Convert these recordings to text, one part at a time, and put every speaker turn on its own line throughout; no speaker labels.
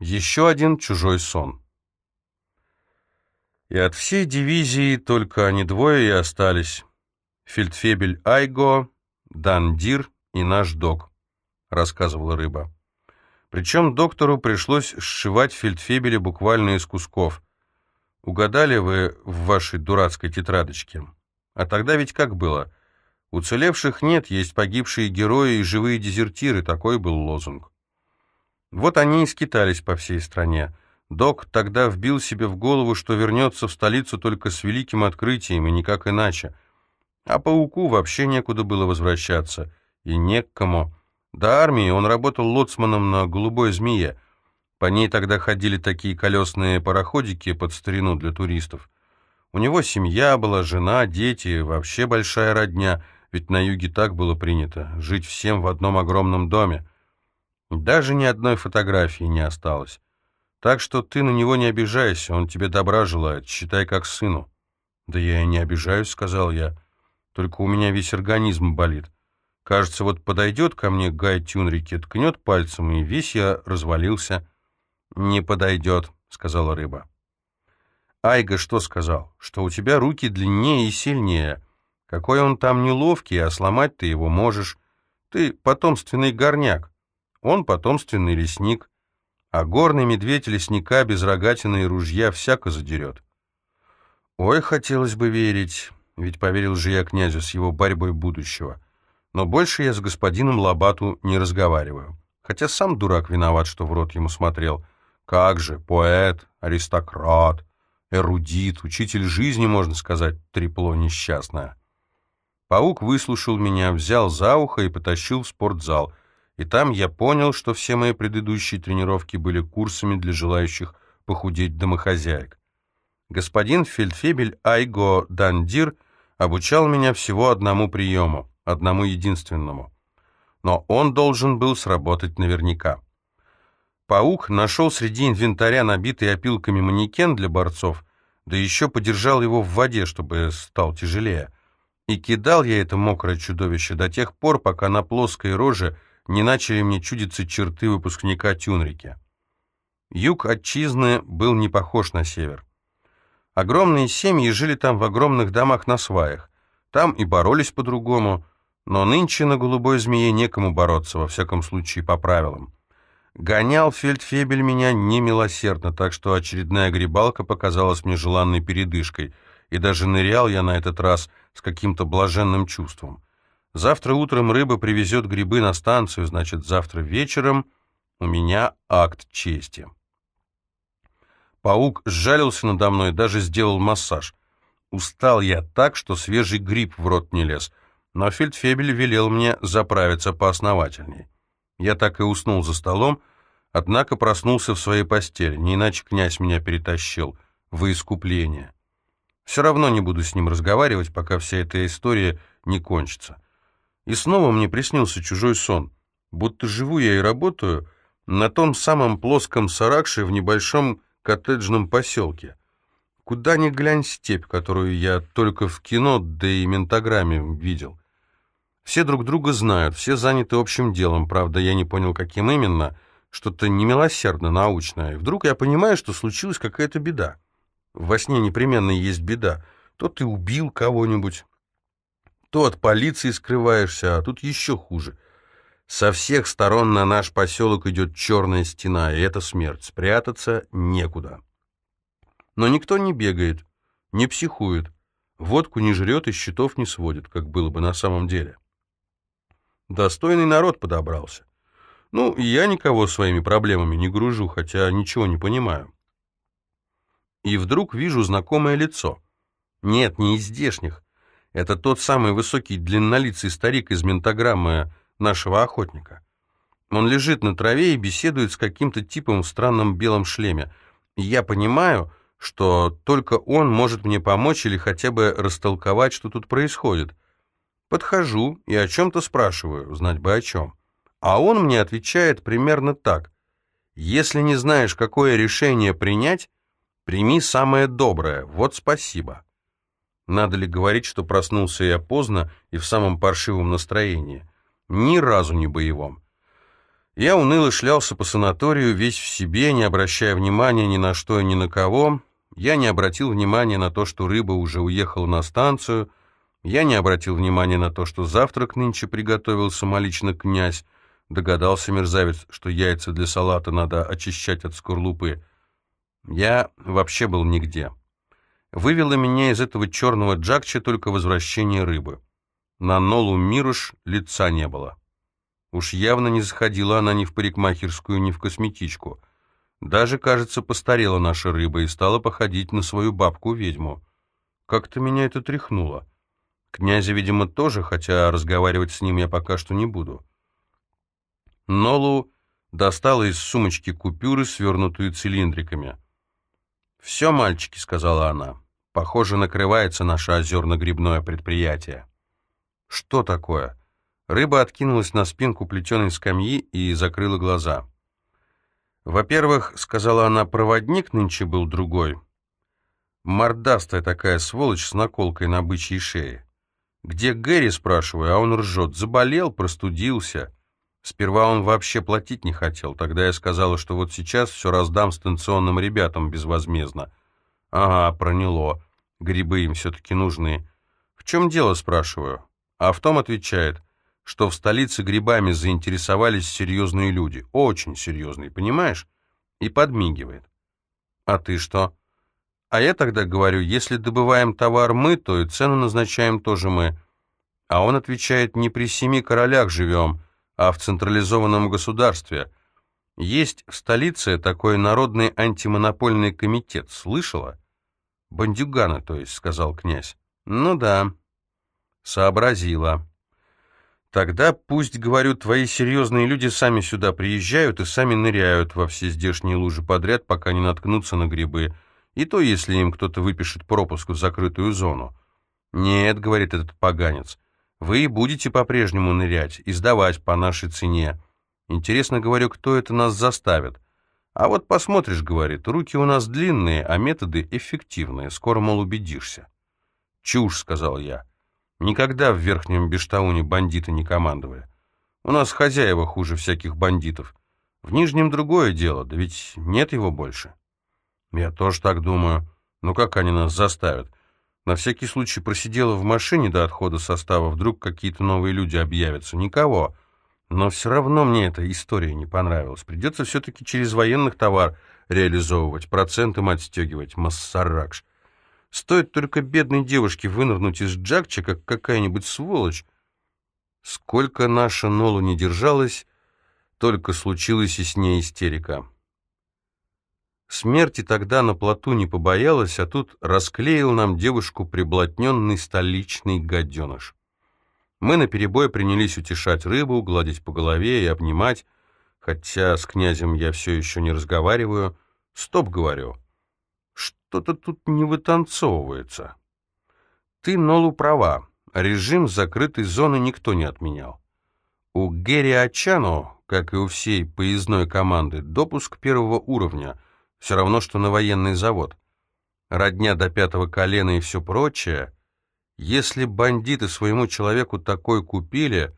Еще один чужой сон. И от всей дивизии только они двое и остались. Фельдфебель Айго, Дандир и наш док, рассказывала рыба. Причем доктору пришлось сшивать фельдфебеля буквально из кусков. Угадали вы в вашей дурацкой тетрадочке? А тогда ведь как было? Уцелевших нет, есть погибшие герои и живые дезертиры, такой был лозунг. Вот они и скитались по всей стране. Док тогда вбил себе в голову, что вернется в столицу только с великим открытием и никак иначе. А пауку вообще некуда было возвращаться. И не к кому. До армии он работал лоцманом на «Голубой змее». По ней тогда ходили такие колесные пароходики под старину для туристов. У него семья была, жена, дети, вообще большая родня, ведь на юге так было принято — жить всем в одном огромном доме. Даже ни одной фотографии не осталось. Так что ты на него не обижайся, он тебе добра желает, считай как сыну». «Да я и не обижаюсь», — сказал я. «Только у меня весь организм болит. Кажется, вот подойдет ко мне Гай Тюнрике, ткнет пальцем, и весь я развалился». «Не подойдет», — сказала рыба. «Айга что сказал? Что у тебя руки длиннее и сильнее. Какой он там неловкий, а сломать ты его можешь. Ты потомственный горняк, он потомственный лесник» а горный медведь лесника без рогатины и ружья всяко задерет. Ой, хотелось бы верить, ведь поверил же я князю с его борьбой будущего. Но больше я с господином Лобату не разговариваю. Хотя сам дурак виноват, что в рот ему смотрел. Как же, поэт, аристократ, эрудит, учитель жизни, можно сказать, трепло несчастное. Паук выслушал меня, взял за ухо и потащил в спортзал — и там я понял, что все мои предыдущие тренировки были курсами для желающих похудеть домохозяек. Господин фельдфебель Айго Дандир обучал меня всего одному приему, одному единственному. Но он должен был сработать наверняка. Паук нашел среди инвентаря набитый опилками манекен для борцов, да еще подержал его в воде, чтобы стал тяжелее. И кидал я это мокрое чудовище до тех пор, пока на плоской роже не начали мне чудиться черты выпускника Тюнрики. Юг отчизны был не похож на север. Огромные семьи жили там в огромных домах на сваях. Там и боролись по-другому, но нынче на голубой змее некому бороться, во всяком случае, по правилам. Гонял фельдфебель меня немилосердно, так что очередная грибалка показалась мне желанной передышкой, и даже нырял я на этот раз с каким-то блаженным чувством. Завтра утром рыба привезет грибы на станцию, значит, завтра вечером у меня акт чести. Паук сжалился надо мной, даже сделал массаж. Устал я так, что свежий гриб в рот не лез, но фельдфебель велел мне заправиться поосновательней. Я так и уснул за столом, однако проснулся в своей постели, не иначе князь меня перетащил, во искупление. Все равно не буду с ним разговаривать, пока вся эта история не кончится. И снова мне приснился чужой сон, будто живу я и работаю на том самом плоском саракше в небольшом коттеджном поселке. Куда ни глянь степь, которую я только в кино, да и ментограмме видел. Все друг друга знают, все заняты общим делом, правда, я не понял, каким именно, что-то немилосердно научное. И вдруг я понимаю, что случилась какая-то беда. Во сне непременно есть беда. То ты убил кого-нибудь, то от полиции скрываешься, а тут еще хуже. Со всех сторон на наш поселок идет черная стена, и это смерть. Спрятаться некуда. Но никто не бегает, не психует, водку не жрет и счетов не сводит, как было бы на самом деле. Достойный народ подобрался. Ну, я никого своими проблемами не гружу, хотя ничего не понимаю. И вдруг вижу знакомое лицо. Нет, не из здешних. Это тот самый высокий длиннолицый старик из ментограммы нашего охотника. Он лежит на траве и беседует с каким-то типом в странном белом шлеме. Я понимаю, что только он может мне помочь или хотя бы растолковать, что тут происходит. Подхожу и о чем-то спрашиваю, знать бы о чем. А он мне отвечает примерно так. «Если не знаешь, какое решение принять, прими самое доброе, вот спасибо». Надо ли говорить, что проснулся я поздно и в самом паршивом настроении? Ни разу не боевом. Я уныло шлялся по санаторию, весь в себе, не обращая внимания ни на что и ни на кого. Я не обратил внимания на то, что рыба уже уехала на станцию. Я не обратил внимания на то, что завтрак нынче приготовил самолично князь. Догадался мерзавец, что яйца для салата надо очищать от скорлупы. Я вообще был нигде. Вывело меня из этого черного джакча только возвращение рыбы. На Нолу Мируш лица не было. Уж явно не заходила она ни в парикмахерскую, ни в косметичку. Даже, кажется, постарела наша рыба и стала походить на свою бабку-ведьму. Как-то меня это тряхнуло. Князя, видимо, тоже, хотя разговаривать с ним я пока что не буду. Нолу достала из сумочки купюры, свернутую цилиндриками. «Все, мальчики», — сказала она, — «похоже, накрывается наше озерно-грибное предприятие». «Что такое?» Рыба откинулась на спинку плетеной скамьи и закрыла глаза. «Во-первых, — сказала она, — проводник нынче был другой. Мордастая такая сволочь с наколкой на бычьей шее. Где Гэри, спрашиваю, а он ржет. Заболел, простудился. Сперва он вообще платить не хотел. Тогда я сказала, что вот сейчас все раздам станционным ребятам безвозмездно. Ага, проняло. Грибы им все-таки нужны. В чем дело, спрашиваю? А в том отвечает, что в столице грибами заинтересовались серьезные люди. Очень серьезные, понимаешь? И подмигивает. А ты что? А я тогда говорю, если добываем товар мы, то и цену назначаем тоже мы. А он отвечает, не при семи королях живем, а в централизованном государстве. Есть в столице такой народный антимонопольный комитет, слышала? Бандюганы, то есть, сказал князь. Ну да, сообразила. Тогда пусть, говорю, твои серьезные люди сами сюда приезжают и сами ныряют во все здешние лужи подряд, пока не наткнутся на грибы. И то, если им кто-то выпишет пропуск в закрытую зону. Нет, говорит этот поганец, вы будете по-прежнему нырять и сдавать по нашей цене. Интересно, говорю, кто это нас заставит. А вот посмотришь, говорит, руки у нас длинные, а методы эффективные. Скоро, мол, убедишься. Чушь, сказал я. Никогда в Верхнем Бештауне бандиты не командовали. У нас хозяева хуже всяких бандитов. В Нижнем другое дело, да ведь нет его больше. Я тоже так думаю. Ну как они нас заставят? На всякий случай просидела в машине до отхода состава, вдруг какие-то новые люди объявятся. Никого. Но все равно мне эта история не понравилась. Придется все-таки через военных товар реализовывать, проценты отстегивать. Массаракш. Стоит только бедной девушке вынырнуть из Джакча, как какая-нибудь сволочь. Сколько наша Нолу не держалась, только случилась и с ней истерика. Смерти тогда на плоту не побоялась, а тут расклеил нам девушку приблотненный столичный гаденыш. Мы наперебой принялись утешать рыбу, гладить по голове и обнимать, хотя с князем я все еще не разговариваю. «Стоп», — говорю, что-то тут не вытанцовывается. Ты, Нолу, права. Режим закрытой зоны никто не отменял. У Герри Ачано, как и у всей поездной команды, допуск первого уровня, все равно, что на военный завод. Родня до пятого колена и все прочее. Если бандиты своему человеку такой купили,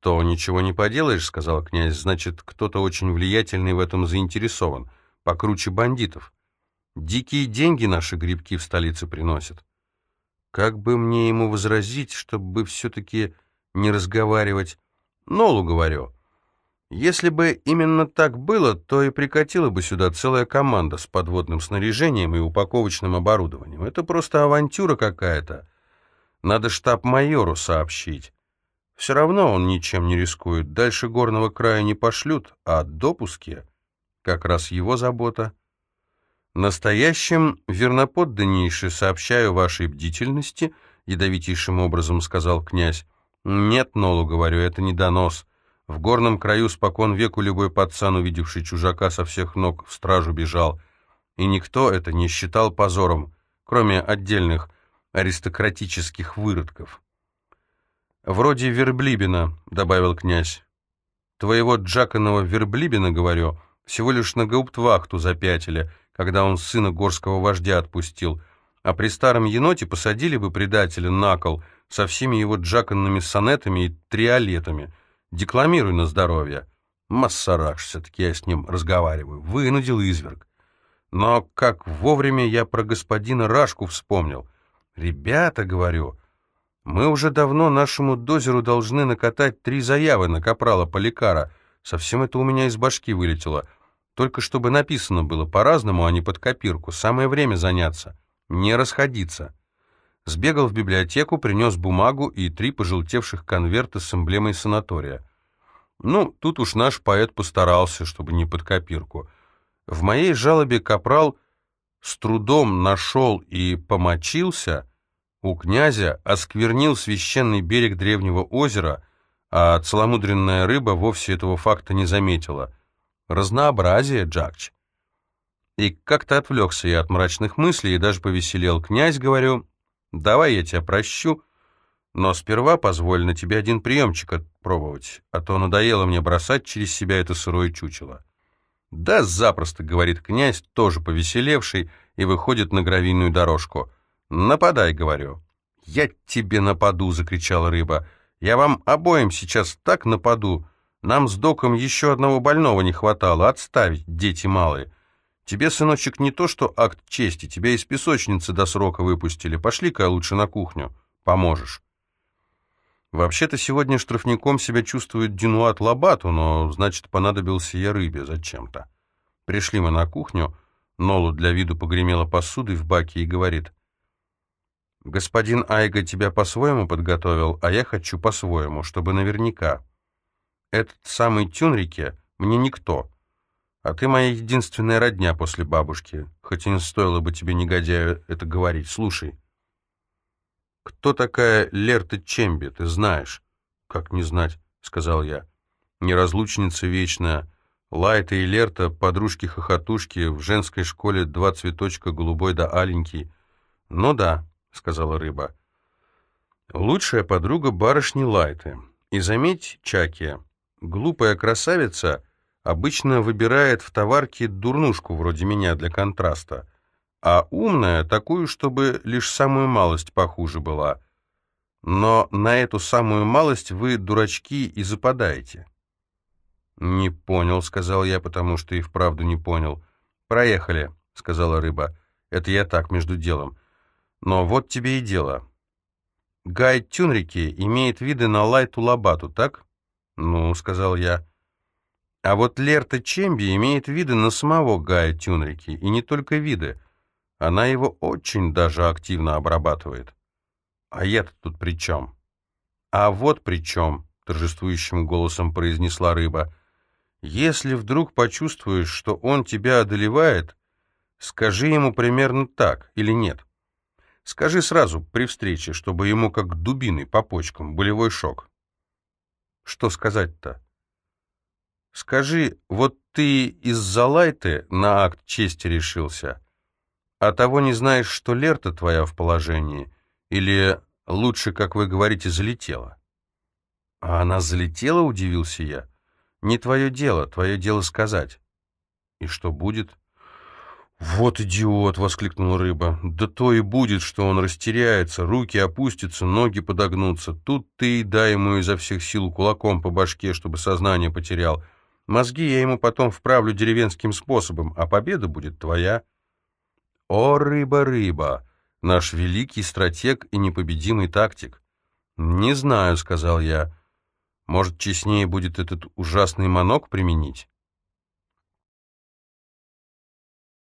то ничего не поделаешь, сказал князь, значит, кто-то очень влиятельный в этом заинтересован, покруче бандитов. Дикие деньги наши грибки в столице приносят. Как бы мне ему возразить, чтобы все-таки не разговаривать? Нолу говорю. Если бы именно так было, то и прикатила бы сюда целая команда с подводным снаряжением и упаковочным оборудованием. Это просто авантюра какая-то. Надо штаб-майору сообщить. Все равно он ничем не рискует. Дальше горного края не пошлют, а допуски — как раз его забота. «Настоящим верноподданнейше сообщаю вашей бдительности», — ядовитейшим образом сказал князь. «Нет, Нолу, говорю, это не донос. В горном краю спокон веку любой пацан, увидевший чужака со всех ног, в стражу бежал. И никто это не считал позором, кроме отдельных аристократических выродков». «Вроде Верблибина», — добавил князь. «Твоего Джаконова Верблибина, говорю, всего лишь на гауптвахту запятили» когда он сына горского вождя отпустил, а при старом еноте посадили бы предателя на кол со всеми его джаконными сонетами и триолетами. Декламируй на здоровье. Массараш, все-таки я с ним разговариваю. Вынудил изверг. Но как вовремя я про господина Рашку вспомнил. «Ребята, — говорю, — мы уже давно нашему дозеру должны накатать три заявы на капрала Поликара. Совсем это у меня из башки вылетело. Только чтобы написано было по-разному, а не под копирку. Самое время заняться. Не расходиться». Сбегал в библиотеку, принес бумагу и три пожелтевших конверта с эмблемой санатория. Ну, тут уж наш поэт постарался, чтобы не под копирку. В моей жалобе Капрал с трудом нашел и помочился, у князя осквернил священный берег древнего озера, а целомудренная рыба вовсе этого факта не заметила. Разнообразие, Джакч. И как-то отвлекся я от мрачных мыслей и даже повеселел. «Князь, — говорю, Давай я тебя прощу, но сперва позволь на тебе один приемчик отпробовать, а то надоело мне бросать через себя это сырое чучело. «Да, запросто», — говорит князь, тоже повеселевший, и выходит на гравийную дорожку. «Нападай», — говорю. «Я тебе нападу», — закричала рыба. «Я вам обоим сейчас так нападу. Нам с доком еще одного больного не хватало. Отставить, дети малые. Тебе, сыночек, не то что акт чести, тебя из песочницы до срока выпустили. Пошли-ка лучше на кухню, поможешь. Вообще-то сегодня штрафником себя чувствует Динуат Лабату, но, значит, понадобился я рыбе зачем-то. Пришли мы на кухню, Нолу для виду погремела посудой в баке и говорит, «Господин Айга тебя по-своему подготовил, а я хочу по-своему, чтобы наверняка. Этот самый Тюнрике мне никто». А ты моя единственная родня после бабушки, хоть и не стоило бы тебе, негодяю, это говорить. Слушай. Кто такая Лерта Чемби, ты знаешь? Как не знать, сказал я. Неразлучница вечная. Лайта и Лерта, подружки-хохотушки, в женской школе два цветочка, голубой да аленький. Ну да, сказала рыба. Лучшая подруга барышни Лайты. И заметь, Чаки, глупая красавица — обычно выбирает в товарке дурнушку вроде меня для контраста, а умная — такую, чтобы лишь самую малость похуже была. Но на эту самую малость вы, дурачки, и западаете. «Не понял», — сказал я, потому что и вправду не понял. «Проехали», — сказала рыба. «Это я так, между делом. Но вот тебе и дело. Гай Тюнрики имеет виды на Лайту Лабату, так?» «Ну», — сказал я. А вот Лерта Чемби имеет виды на самого Гая Тюнрики, и не только виды. Она его очень даже активно обрабатывает. А я-то тут при чем? А вот при чем, торжествующим голосом произнесла рыба. Если вдруг почувствуешь, что он тебя одолевает, скажи ему примерно так или нет. Скажи сразу при встрече, чтобы ему как дубиной по почкам, болевой шок. Что сказать-то? Скажи, вот ты из-за Лайты на акт чести решился, а того не знаешь, что Лерта твоя в положении, или лучше, как вы говорите, залетела? А она залетела, удивился я. Не твое дело, твое дело сказать. И что будет? «Вот идиот!» — воскликнула рыба. «Да то и будет, что он растеряется, руки опустятся, ноги подогнутся. Тут ты и дай ему изо всех сил кулаком по башке, чтобы сознание потерял. Мозги я ему потом вправлю деревенским способом, а победа будет твоя. О, рыба-рыба, наш великий стратег и непобедимый тактик. Не знаю, сказал я. Может, честнее будет этот ужасный манок применить?